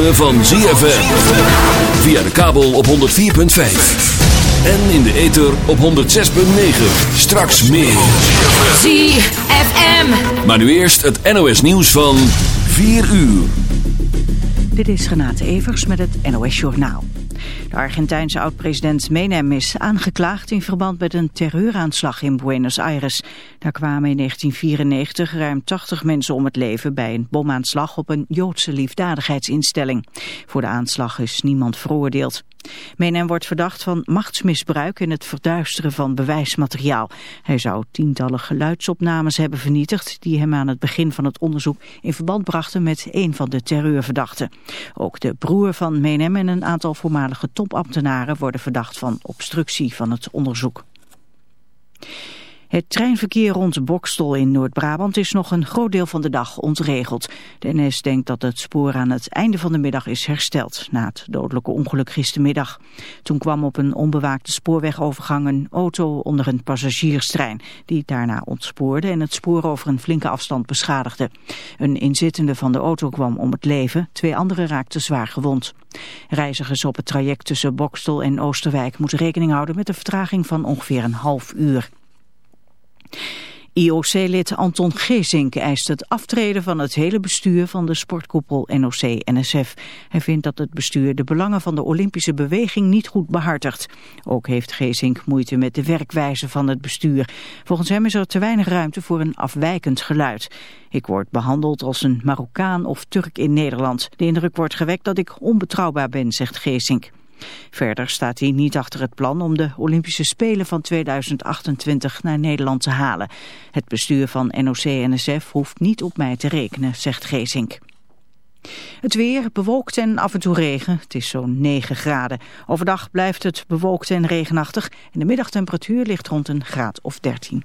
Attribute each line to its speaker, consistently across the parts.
Speaker 1: ritme van ZFM. Via de kabel op 104.5. En in de ether op 106.9. Straks meer.
Speaker 2: ZFM.
Speaker 1: Maar nu eerst het NOS nieuws van 4 uur.
Speaker 3: Dit is Renate Evers met het NOS Journaal. De Argentijnse oud-president Menem is aangeklaagd in verband met een terreuraanslag in Buenos Aires. Daar kwamen in 1994 ruim 80 mensen om het leven bij een bomaanslag op een Joodse liefdadigheidsinstelling. Voor de aanslag is niemand veroordeeld. Menem wordt verdacht van machtsmisbruik en het verduisteren van bewijsmateriaal. Hij zou tientallen geluidsopnames hebben vernietigd die hem aan het begin van het onderzoek in verband brachten met een van de terreurverdachten. Ook de broer van Menem en een aantal voormalige topambtenaren worden verdacht van obstructie van het onderzoek. Het treinverkeer rond Bokstel in Noord-Brabant is nog een groot deel van de dag ontregeld. De NS denkt dat het spoor aan het einde van de middag is hersteld, na het dodelijke ongeluk gistermiddag. Toen kwam op een onbewaakte spoorwegovergang een auto onder een passagierstrein, die daarna ontspoorde en het spoor over een flinke afstand beschadigde. Een inzittende van de auto kwam om het leven, twee anderen raakten zwaar gewond. Reizigers op het traject tussen Bokstel en Oosterwijk moeten rekening houden met een vertraging van ongeveer een half uur. IOC-lid Anton Geesink eist het aftreden van het hele bestuur van de sportkoepel NOC-NSF. Hij vindt dat het bestuur de belangen van de Olympische beweging niet goed behartigt. Ook heeft Geesink moeite met de werkwijze van het bestuur. Volgens hem is er te weinig ruimte voor een afwijkend geluid. Ik word behandeld als een Marokkaan of Turk in Nederland. De indruk wordt gewekt dat ik onbetrouwbaar ben, zegt Geesink. Verder staat hij niet achter het plan om de Olympische Spelen van 2028 naar Nederland te halen. Het bestuur van NOC-NSF hoeft niet op mij te rekenen, zegt Geesink. Het weer bewolkt en af en toe regen. Het is zo'n 9 graden. Overdag blijft het bewolkt en regenachtig. En de middagtemperatuur ligt rond een graad of 13.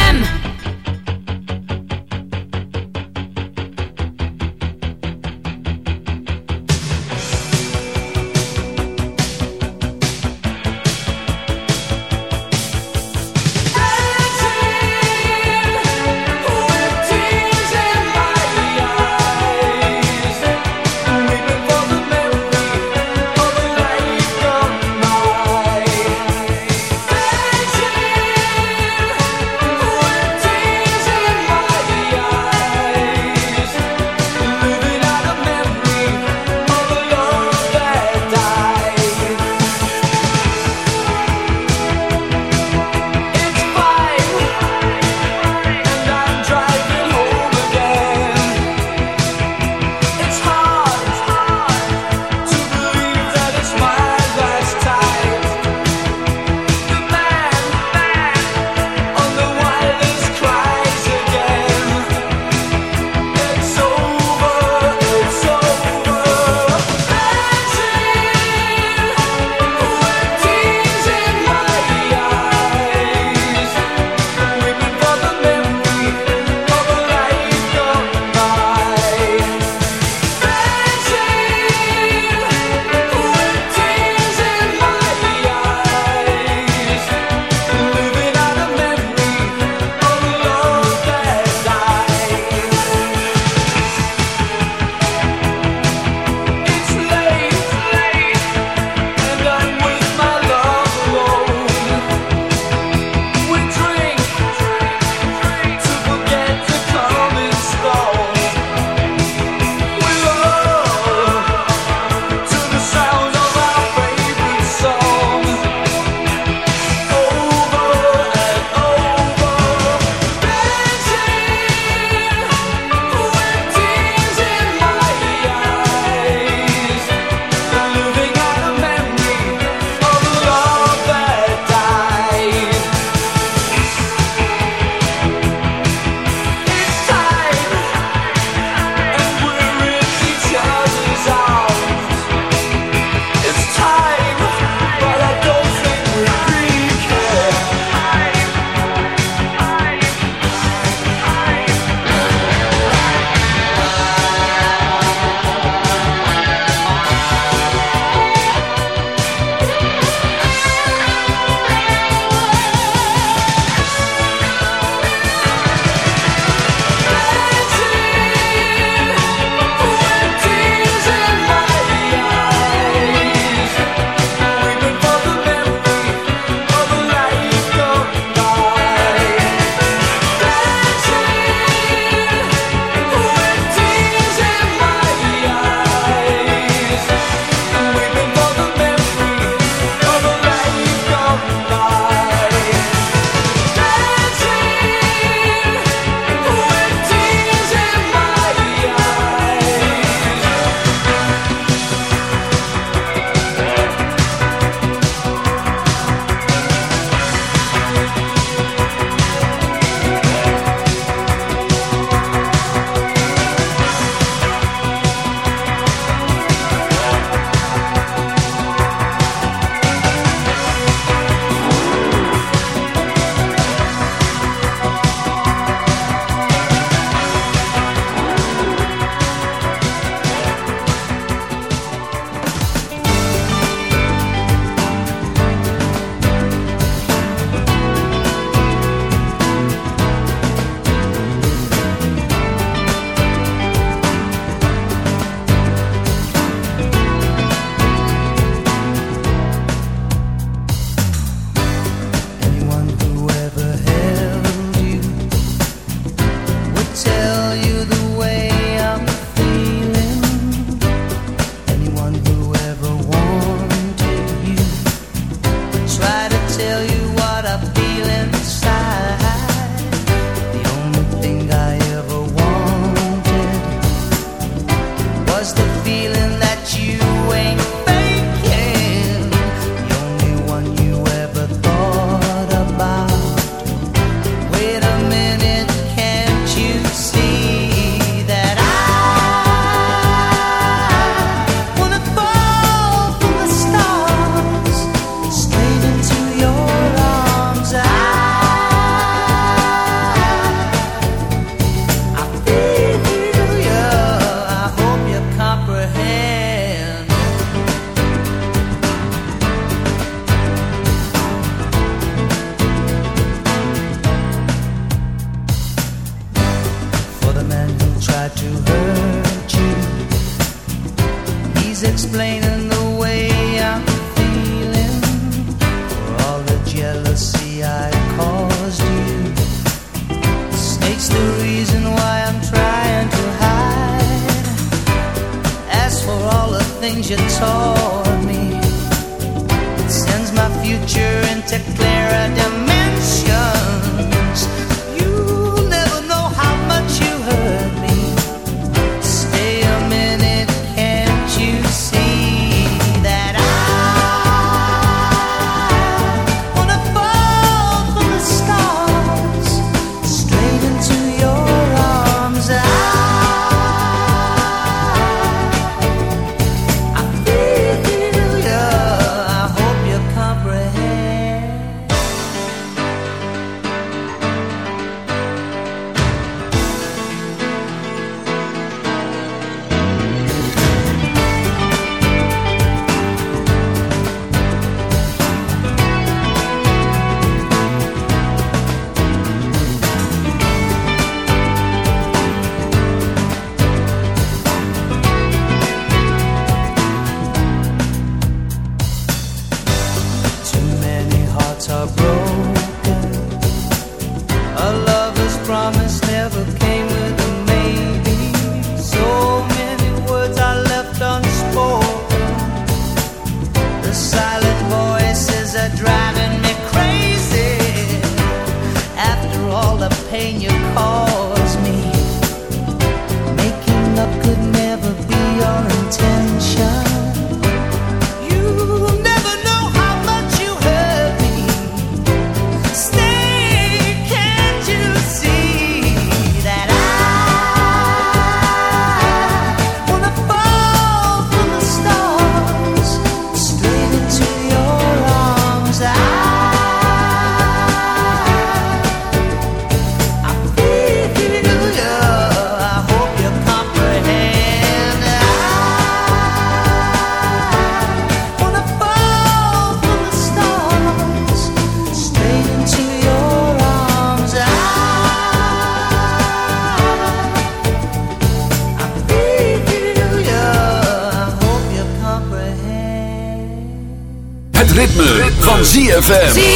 Speaker 4: ZFM.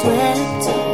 Speaker 5: sweat.